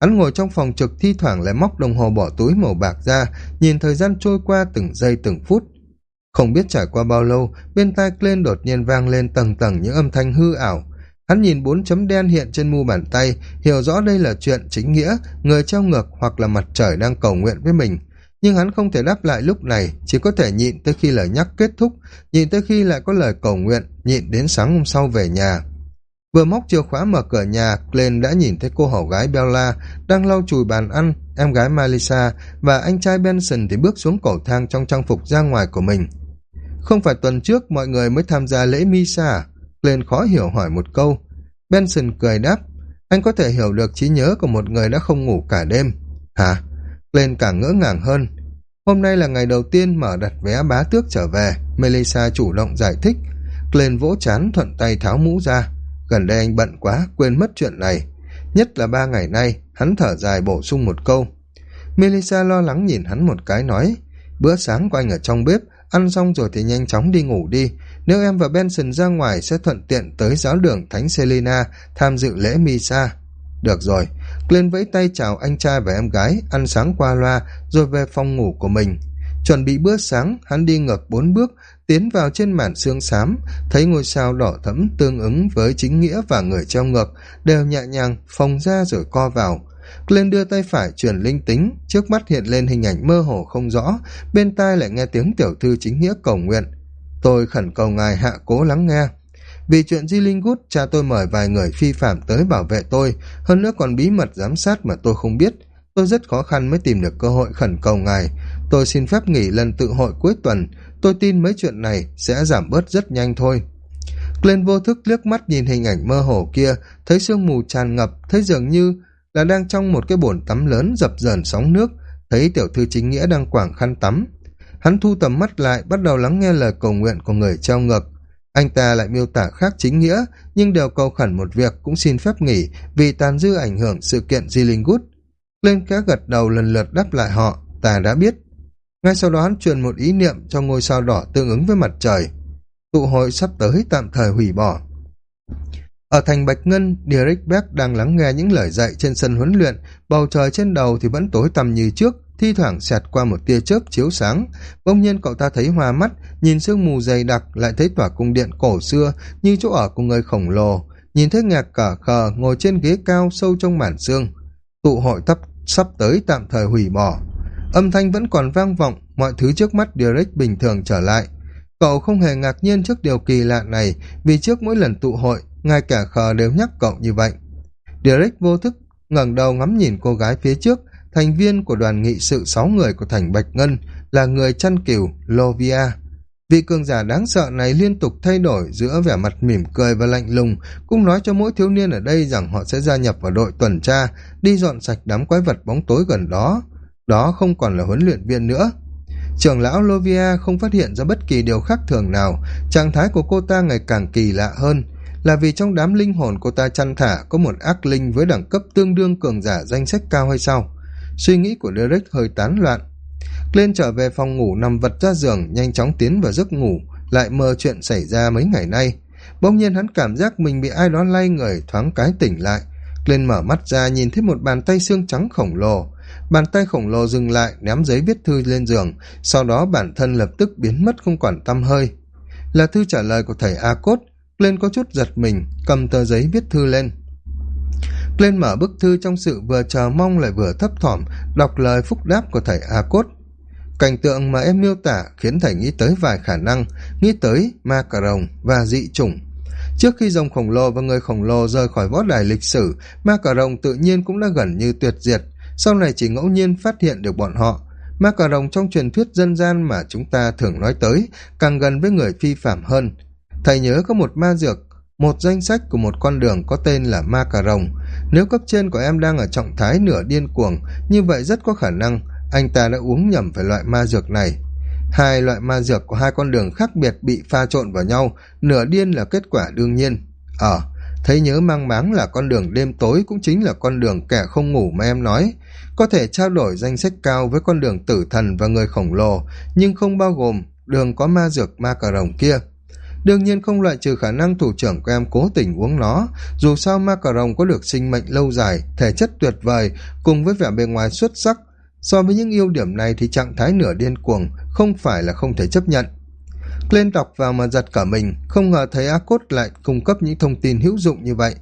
Hắn ngồi trong phòng trực thi thoảng lại móc đồng hồ bỏ túi màu bạc ra, nhìn thời gian trôi qua từng giây từng phút. Không biết trải qua bao lâu, bên tai lên đột nhiên vang lên tầng tầng những âm thanh hư ảo hắn nhìn bốn chấm đen hiện trên mu bàn tay, hiểu rõ đây là chuyện chính nghĩa, người treo ngược hoặc là mặt trời đang cầu nguyện với mình. Nhưng hắn không thể đáp lại lúc này, chỉ có thể nhịn tới khi lời nhắc kết thúc, nhịn tới khi lại có lời cầu nguyện, nhịn đến sáng hôm sau về nhà. Vừa móc chìa khóa mở cửa nhà, glenn đã nhìn thấy cô hầu gái bella đang lau chùi bàn ăn, em gái malisa và anh trai benson thì bước xuống cầu thang trong trang phục ra ngoài của mình. Không phải tuần trước mọi người mới tham gia lễ misa à? Lên khó hiểu hỏi một câu. Benson cười đáp, anh có thể hiểu được trí nhớ của một người đã không ngủ cả đêm. Hả? Lên càng ngỡ ngàng hơn. Hôm nay là ngày đầu tiên mở đặt vé bá tước trở về, melissa chủ động giải thích. Lên vỗ chán thuận tay tháo mũ ra. Gần đây anh bận quá, quên mất chuyện này. Nhất là ba ngày nay, hắn thở dài bổ sung một câu. Melissa lo lắng nhìn hắn một cái nói, bữa sáng của anh ở trong bếp, ăn xong rồi thì nhanh chóng đi ngủ đi nếu em và benson ra ngoài sẽ thuận tiện tới giáo đường thánh selina tham dự lễ misa. Được rồi lên vẫy tay chào anh trai và em gái, ăn sáng qua loa rồi về phòng ngủ của mình. Chuẩn bị bữa sáng, hắn đi ngược bốn bước, tiến vào trên màn xương xám, thấy ngôi sao đỏ thẫm tương ứng với chính nghĩa và người treo ngược, đều nhẹ nhàng phồng ra rồi co vào. Lên đưa tay phải truyền linh tính, trước mắt hiện lên hình ảnh mơ hồ không rõ, bên tai lại nghe tiếng tiểu thư chính nghĩa cầu nguyện tôi khẩn cầu ngài hạ cố lắng nghe. Vì chuyện di linh gút cha tôi mời vài người phi phạm tới bảo vệ tôi, hơn nữa còn bí mật giám sát mà tôi không biết. Tôi rất khó khăn mới tìm được cơ hội khẩn cầu ngài. Tôi xin phép nghỉ lần tự hội cuối tuần. Tôi tin mấy chuyện này sẽ giảm bớt rất nhanh thôi. Glen vô thức liếc mắt nhìn hình ảnh mơ hồ kia, thấy sương mù tràn ngập, thấy dường như là đang trong một cái bồn tắm lớn dập dờn sóng nước, thấy tiểu thư chính nghĩa đang quảng khăn tắm hắn thu tầm mắt lại, bắt đầu lắng nghe lời cầu nguyện của người treo ngược. Anh ta lại miêu tả khác chính nghĩa, nhưng đều cầu khẩn một việc cũng xin phép nghỉ vì tàn dư ảnh hưởng sự kiện di linh gút. Lên cá gật đầu lần lượt đáp lại họ, ta đã biết. Ngay sau đó hắn truyền một ý niệm cho ngôi sao đỏ tương ứng với mặt trời. Tụ hội sắp tới tạm thời hủy bỏ. Ở thành bạch ngân, derek beck đang lắng nghe những lời dạy trên sân huấn luyện. Bầu trời trên đầu thì vẫn tối tăm như trước thi thoảng xẹt qua một tia chớp chiếu sáng. Bỗng nhiên cậu ta thấy hoa mắt, nhìn sương mù dày đặc, lại thấy tòa cung điện cổ xưa như chỗ ở của người khổng lồ. Nhìn thấy ngạc cờ khờ ngồi trên ghế cao sâu trong màn xương tụ hội tắp sắp tới tạm thời hủy bỏ. Âm thanh vẫn còn vang vọng, mọi thứ trước mắt direct bình thường trở lại. Cậu không hề ngạc nhiên trước điều kỳ lạ này, vì trước mỗi lần tụ hội, ngay cả khờ đều nhắc cậu như vậy. Direct vô thức ngẩng đầu ngắm nhìn cô gái phía trước thành viên của đoàn nghị sự sáu người của thành bạch ngân là người chăn cừu lovia vị cường giả đáng sợ này liên tục thay đổi giữa vẻ mặt mỉm cười và lạnh lùng, cũng nói cho mỗi thiếu niên ở đây rằng họ sẽ gia nhập vào đội tuần tra, đi dọn sạch đám quái vật bóng tối gần đó. Đó không còn là huấn luyện viên nữa. Trưởng lão lovia không phát hiện ra bất kỳ điều khác thường nào. Trạng thái của cô ta ngày càng kỳ lạ hơn. Là vì trong đám linh hồn cô ta chăn thả có một ác linh với đẳng cấp tương đương cường giả danh sách cao hay sao? Suy nghĩ của derek hơi tán loạn. Lên trở về phòng ngủ nằm vật ra giường, nhanh chóng tiến vào giấc ngủ, lại mơ chuyện xảy ra mấy ngày nay. Bỗng nhiên hắn cảm giác mình bị ai đó lay người, thoáng cái tỉnh lại. Lên mở mắt ra nhìn thấy một bàn tay xương trắng khổng lồ. Bàn tay khổng lồ dừng lại, ném giấy viết thư lên giường, sau đó bản thân lập tức biến mất không quản tâm hơi. Là thư trả lời của thầy a cốt lên có chút giật mình, cầm tờ giấy viết thư lên lên mở bức thư trong sự vừa chờ mong lại vừa thấp thỏm, đọc lời phúc đáp của thầy a cốt cảnh tượng mà em miêu tả khiến thầy nghĩ tới vài khả năng, nghĩ tới ma cà rồng và dị chủng. Trước khi rồng khổng lồ và người khổng lồ rời khỏi võ đài lịch sử ma cà rồng tự nhiên cũng đã gần như tuyệt diệt. Sau này chỉ ngẫu nhiên phát hiện được bọn họ. Ma cà rồng trong truyền thuyết dân gian mà chúng ta thường nói tới càng gần với người phi phạm hơn. Thầy nhớ có một ma dược một danh sách của một con đường có tên là ma cà rồng nếu cấp trên của em đang ở trọng thái nửa điên cuồng, như vậy rất có khả năng anh ta đã uống nhầm phải loại ma dược này. Hai loại ma dược của hai con đường khác biệt bị pha trộn vào nhau, nửa điên là kết quả đương nhiên. Ờ thấy nhớ mang máng là con đường đêm tối cũng chính là con đường kẻ không ngủ mà em nói. Có thể trao đổi danh sách cao với con đường tử thần và người khổng lồ, nhưng không bao gồm đường có ma dược ma cà rồng kia đương nhiên không loại trừ khả năng thủ trưởng của em cố tình uống nó. Dù sao ma cà rồng có được sinh mệnh lâu dài, thể chất tuyệt vời, cùng với vẻ bề ngoài xuất sắc, so với những ưu điểm này thì trạng thái nửa điên cuồng không phải là không thể chấp nhận. Lên đọc vào mà giật cả mình, không ngờ thấy a cốt lại cung cấp những thông tin hữu dụng như vậy.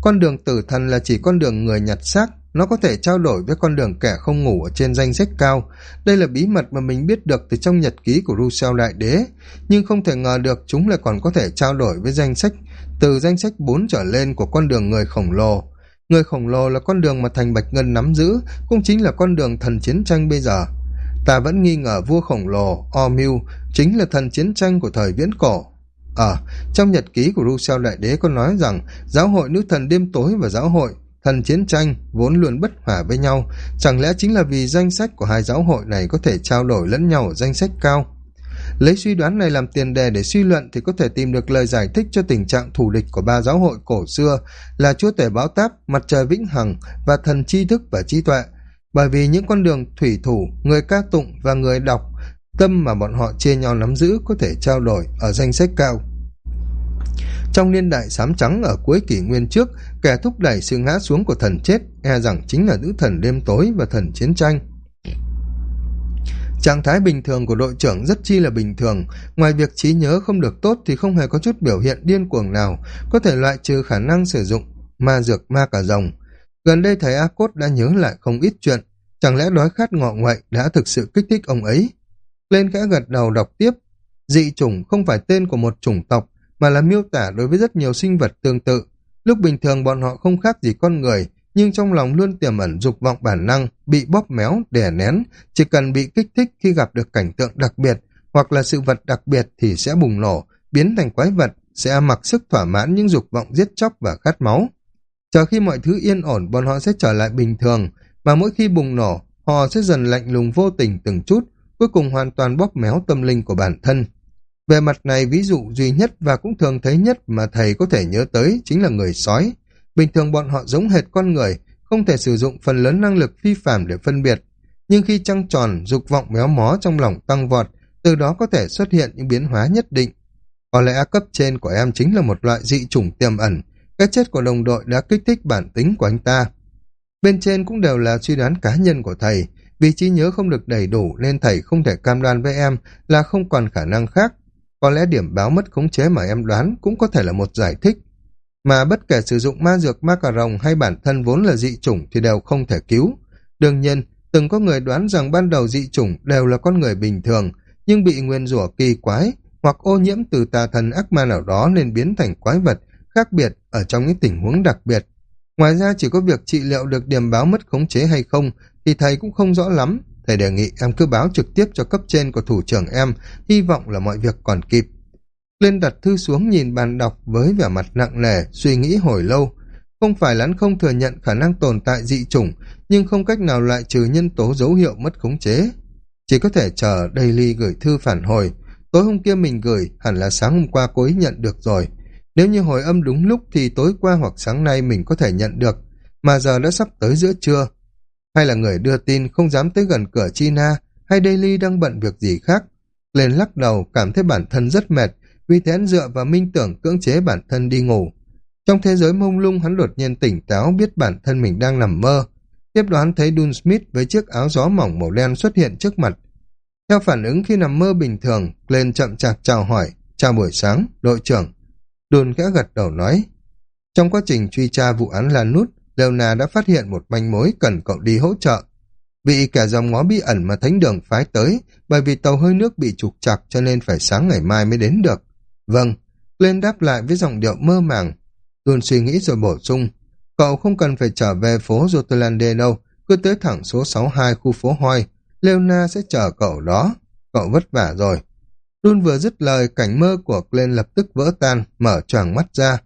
Con đường tử thần là chỉ con đường người nhặt xác nó có thể trao đổi với con đường kẻ không ngủ ở trên danh sách cao. Đây là bí mật mà mình biết được từ trong nhật ký của Russell đại đế. Nhưng không thể ngờ được chúng lại còn có thể trao đổi với danh sách từ danh sách bốn trở lên của con đường người khổng lồ. Người khổng lồ là con đường mà thành bạch ngân nắm giữ cũng chính là con đường thần chiến tranh bây giờ. Ta vẫn nghi ngờ vua khổng lồ Ormưu chính là thần chiến tranh của thời viễn cổ. Ở ờ, trong nhật ký của Russell đại đế có nói rằng giáo hội nữ thần đêm tối và giáo hội thần chiến tranh vốn luôn bất hòa với nhau, chẳng lẽ chính là vì danh sách của hai giáo hội này có thể trao đổi lẫn nhau ở danh sách cao? Lấy suy đoán này làm tiền đề để suy luận thì có thể tìm được lời giải thích cho tình trạng thù địch của ba giáo hội cổ xưa là chúa tể báo táp, mặt trời vĩnh hằng và thần tri thức và trí tuệ. Bởi vì những con đường thủy thủ, người ca tụng và người đọc, tâm mà bọn họ chia nhau nắm giữ có thể trao đổi ở danh sách cao trong niên đại sám trắng ở cuối kỷ nguyên trước, kẻ thúc đẩy sự ngã xuống của thần chết e rằng chính là nữ thần đêm tối và thần chiến tranh. Trạng thái bình thường của đội trưởng rất chi là bình thường. Ngoài việc trí nhớ không được tốt thì không hề có chút biểu hiện điên cuồng nào, có thể loại trừ khả năng sử dụng ma dược, ma cả rồng. Gần đây thầy a cốt đã nhớ lại không ít chuyện, chẳng lẽ đói khát ngọ ngoại đã thực sự kích thích ông ấy? Lên khẽ gật đầu đọc tiếp, dị chủng không phải tên của một chủng tộc mà là miêu tả đối với rất nhiều sinh vật tương tự. Lúc bình thường bọn họ không khác gì con người, nhưng trong lòng luôn tiềm ẩn dục vọng bản năng, bị bóp méo, đè nén. Chỉ cần bị kích thích khi gặp được cảnh tượng đặc biệt, hoặc là sự vật đặc biệt thì sẽ bùng nổ, biến thành quái vật, sẽ mặc sức thỏa mãn những dục vọng giết chóc và khát máu. Chờ khi mọi thứ yên ổn, bọn họ sẽ trở lại bình thường, mà mỗi khi bùng nổ, họ sẽ dần lạnh lùng vô tình từng chút, cuối cùng hoàn toàn bóp méo tâm linh của bản thân về mặt này, ví dụ duy nhất và cũng thường thấy nhất mà thầy có thể nhớ tới chính là người sói. Bình thường bọn họ giống hệt con người, không thể sử dụng phần lớn năng lực phi phạm để phân biệt. Nhưng khi trăng tròn, dục vọng méo mó trong lòng tăng vọt, từ đó có thể xuất hiện những biến hóa nhất định. Có lẽ cấp trên của em chính là một loại dị chủng tiềm ẩn. Cái chết của đồng đội đã kích thích bản tính của anh ta. Bên trên cũng đều là suy đoán cá nhân của thầy. Vì trí nhớ không được đầy đủ nên thầy không thể cam đoan với em là không còn khả năng khác có lẽ điểm báo mất khống chế mà em đoán cũng có thể là một giải thích. Mà bất kể sử dụng ma dược ma cà rồng hay bản thân vốn là dị chủng thì đều không thể cứu. Đương nhiên, từng có người đoán rằng ban đầu dị chủng đều là con người bình thường, nhưng bị nguyên rủa kỳ quái hoặc ô nhiễm từ tà thần ác ma nào đó nên biến thành quái vật khác biệt ở trong những tình huống đặc biệt. Ngoài ra chỉ có việc trị liệu được điểm báo mất khống chế hay không thì thầy cũng không rõ lắm thầy đề nghị em cứ báo trực tiếp cho cấp trên của thủ trưởng em, hy vọng là mọi việc còn kịp. Lên đặt thư xuống nhìn bàn đọc với vẻ mặt nặng nề, suy nghĩ hồi lâu. Không phải lắn không thừa nhận khả năng tồn tại dị chủng, nhưng không cách nào loại trừ nhân tố dấu hiệu mất khống chế. Chỉ có thể chờ daily gửi thư phản hồi. Tối hôm kia mình gửi, hẳn là sáng hôm qua cô ấy nhận được rồi. Nếu như hồi âm đúng lúc thì tối qua hoặc sáng nay mình có thể nhận được. Mà giờ đã sắp tới giữa trưa hay là người đưa tin không dám tới gần cửa China, hay Daily đang bận việc gì khác. Lên lắc đầu, cảm thấy bản thân rất mệt, vì thế hắn dựa và minh tưởng cưỡng chế bản thân đi ngủ. Trong thế giới mông lung hắn đột nhiên tỉnh táo biết bản thân mình đang nằm mơ. Tiếp đó hắn thấy Dun Smith với chiếc áo gió mỏng màu đen xuất hiện trước mặt. Theo phản ứng khi nằm mơ bình thường, lên chậm chạp chào hỏi, chào buổi sáng, đội trưởng. Dun khẽ gật đầu nói. Trong quá trình truy tra vụ án Lan Nút, Leona đã phát hiện một manh mối cần cậu đi hỗ trợ. Vị kẻ dòng ngó bí ẩn mà thánh đường phái tới, bởi vì tàu hơi nước bị trục chặt cho nên phải sáng ngày mai mới đến được. Vâng, lên đáp lại với giọng điệu mơ màng. Luôn suy nghĩ rồi bổ sung. Cậu không cần phải trở về phố Jotlande đâu, cứ tới thẳng số 62 khu phố Hoi. Leona sẽ chờ cậu đó. Cậu vất vả rồi. Luôn vừa dứt lời, cảnh mơ của Glenn lập tức vỡ tan, mở choàng mắt ra.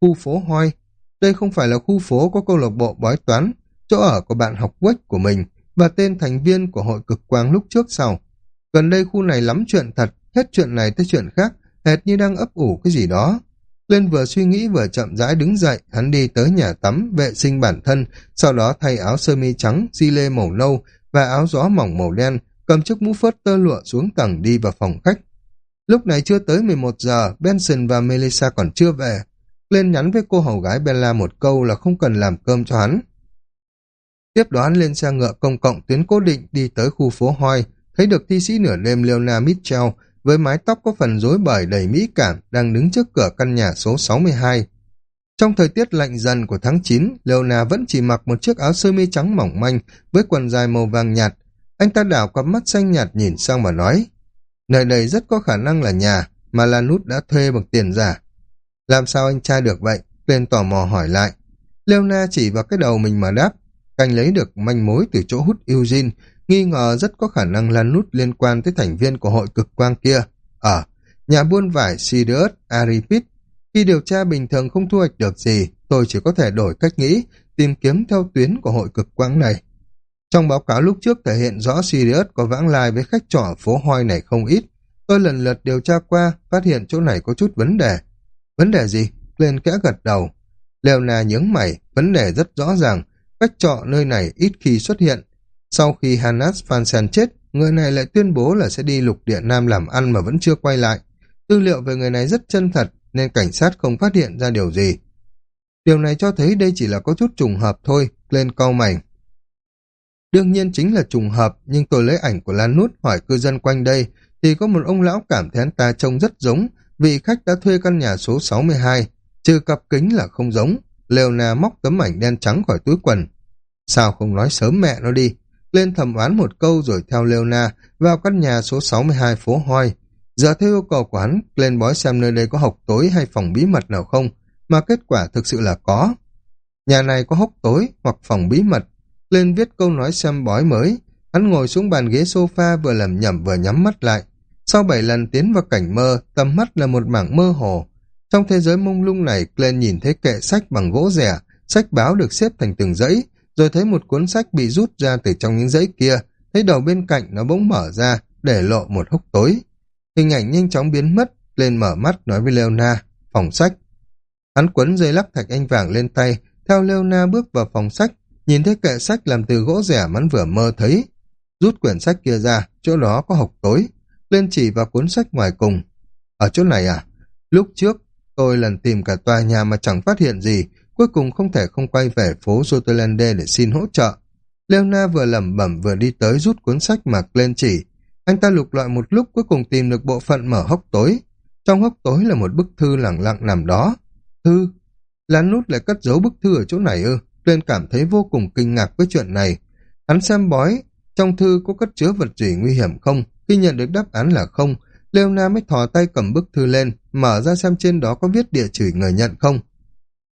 Khu phố Hoi, đây không phải là khu phố có câu lạc bộ bói toán, chỗ ở của bạn học quách của mình và tên thành viên của hội cực quang lúc trước sau. Gần đây khu này lắm chuyện thật, hết chuyện này tới chuyện khác, hệt như đang ấp ủ cái gì đó. Lên vừa suy nghĩ vừa chậm rãi đứng dậy, hắn đi tới nhà tắm, vệ sinh bản thân, sau đó thay áo sơ mi trắng, di lê màu nâu và áo gió mỏng màu đen, cầm chiếc mũ phớt tơ lụa xuống tầng đi vào phòng khách. Lúc này chưa tới 11 giờ, Benson và Melissa còn chưa về, lên nhắn với cô hầu gái Bella một câu là không cần làm cơm cho hắn. Tiếp đó hắn lên xe ngựa công cộng tuyến cố định đi tới khu phố Hoi, thấy được thi sĩ nửa đêm Leona Mitchell với mái tóc có phần rối bời đầy mỹ cảm đang đứng trước cửa căn nhà số 62. Trong thời tiết lạnh dần của tháng 9, Leona vẫn chỉ mặc một chiếc áo sơ mi trắng mỏng manh với quần dài màu vàng nhạt. Anh ta đảo cặp mắt xanh nhạt nhìn sang và nói, nơi đây rất có khả năng là nhà mà Lanút đã thuê bằng tiền giả. Làm sao anh trai được vậy? Tên tò mò hỏi lại. Leona chỉ vào cái đầu mình mà đáp, canh lấy được manh mối từ chỗ hút Eugene, nghi ngờ rất có khả năng Lanút liên quan tới thành viên của hội cực quang kia. Ở, nhà buôn vải Sirius Aripit khi điều tra bình thường không thu hoạch được gì, tôi chỉ có thể đổi cách nghĩ, tìm kiếm theo tuyến của hội cực quang này. Trong báo cáo lúc trước thể hiện rõ Sirius có vãng lai với khách trọ phố Hoi này không ít. Tôi lần lượt điều tra qua, phát hiện chỗ này có chút vấn đề. Vấn đề gì? Lên kẽ gật đầu. Leona nhướng mày, vấn đề rất rõ ràng, cách trọ nơi này ít khi xuất hiện. Sau khi Hannas Fansen chết, người này lại tuyên bố là sẽ đi lục địa Nam làm ăn mà vẫn chưa quay lại. Tư liệu về người này rất chân thật, nên cảnh sát không phát hiện ra điều gì. Điều này cho thấy đây chỉ là có chút trùng hợp thôi, lên cau mày. Đương nhiên chính là trùng hợp, nhưng tôi lấy ảnh của Lan Nút hỏi cư dân quanh đây, thì có một ông lão cảm thấy anh ta trông rất giống, vị khách đã thuê căn nhà số 62, trừ cặp kính là không giống. Leona móc tấm ảnh đen trắng khỏi túi quần. Sao không nói sớm mẹ nó đi? Lên thầm oán một câu rồi theo Leona vào căn nhà số 62 phố Hoi, Giờ theo yêu cầu của hắn, lên bói xem nơi đây có hộc tối hay phòng bí mật nào không, mà kết quả thực sự là có. Nhà này có hốc tối hoặc phòng bí mật. Lên viết câu nói xem bói mới. Hắn ngồi xuống bàn ghế sofa vừa lầm nhầm vừa nhắm mắt lại. Sau bảy lần tiến vào cảnh mơ, tầm mắt là một mảng mơ hồ. Trong thế giới mông lung này, Glenn nhìn thấy kệ sách bằng gỗ rẻ, sách báo được xếp thành từng dãy, rồi thấy một cuốn sách bị rút ra từ trong những dãy kia, thấy đầu bên cạnh nó bỗng mở ra, để lộ một hốc tối. Hình ảnh nhanh chóng biến mất, lên mở mắt nói với Leona, phòng sách. Hắn quấn dây lắc thạch anh vàng lên tay, theo Leona bước vào phòng sách, nhìn thấy kệ sách làm từ gỗ rẻ hắn vừa mơ thấy. Rút quyển sách kia ra, chỗ đó có hộc tối, lên chỉ vào cuốn sách ngoài cùng. Ở chỗ này à? Lúc trước, tôi lần tìm cả tòa nhà mà chẳng phát hiện gì, cuối cùng không thể không quay về phố Sotolande để xin hỗ trợ. Leona vừa lẩm bẩm vừa đi tới rút cuốn sách mà lên chỉ, anh ta lục loại một lúc cuối cùng tìm được bộ phận mở hốc tối. Trong hốc tối là một bức thư lặng lặng nằm đó. Thư? Lán nút lại cất giấu bức thư ở chỗ này ư? Lên cảm thấy vô cùng kinh ngạc với chuyện này. Hắn xem bói, trong thư có cất chứa vật gì nguy hiểm không? Khi nhận được đáp án là không, Leona mới thò tay cầm bức thư lên, mở ra xem trên đó có viết địa chỉ người nhận không.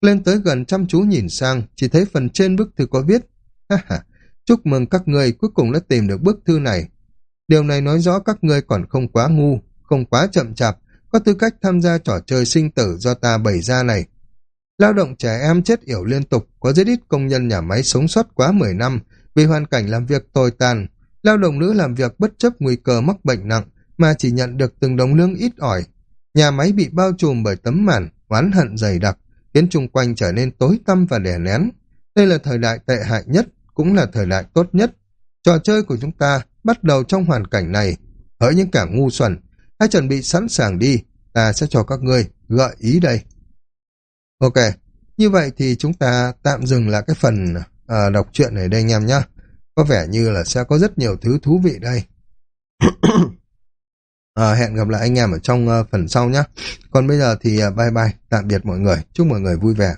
Lên tới gần chăm chú nhìn sang, chỉ thấy phần trên bức thư có viết. Ha ha, chúc mừng các người cuối cùng đã tìm được bức thư này, Điều này nói rõ các ngươi còn không quá ngu, không quá chậm chạp, có tư cách tham gia trò chơi sinh tử do ta bày ra này. Lao động trẻ em chết yểu liên tục, có rất ít công nhân nhà máy sống sót quá 10 năm vì hoàn cảnh làm việc tồi tàn. Lao động nữ làm việc bất chấp nguy cơ mắc bệnh nặng mà chỉ nhận được từng đồng lương ít ỏi. Nhà máy bị bao trùm bởi tấm màn, oán hận dày đặc, khiến chung quanh trở nên tối tăm và đè nén. Đây là thời đại tệ hại nhất, cũng là thời đại tốt nhất. Trò chơi của chúng ta bắt đầu trong hoàn cảnh này. Hỡi những kẻ ngu xuẩn, hãy chuẩn bị sẵn sàng đi, ta sẽ cho các ngươi gợi ý đây. Ok, như vậy thì chúng ta tạm dừng lại cái phần uh, đọc truyện này đây anh em nhé. Có vẻ như là sẽ có rất nhiều thứ thú vị đây. à, hẹn gặp lại anh em ở trong uh, phần sau nhé. Còn bây giờ thì uh, bye bye, tạm biệt mọi người, chúc mọi người vui vẻ.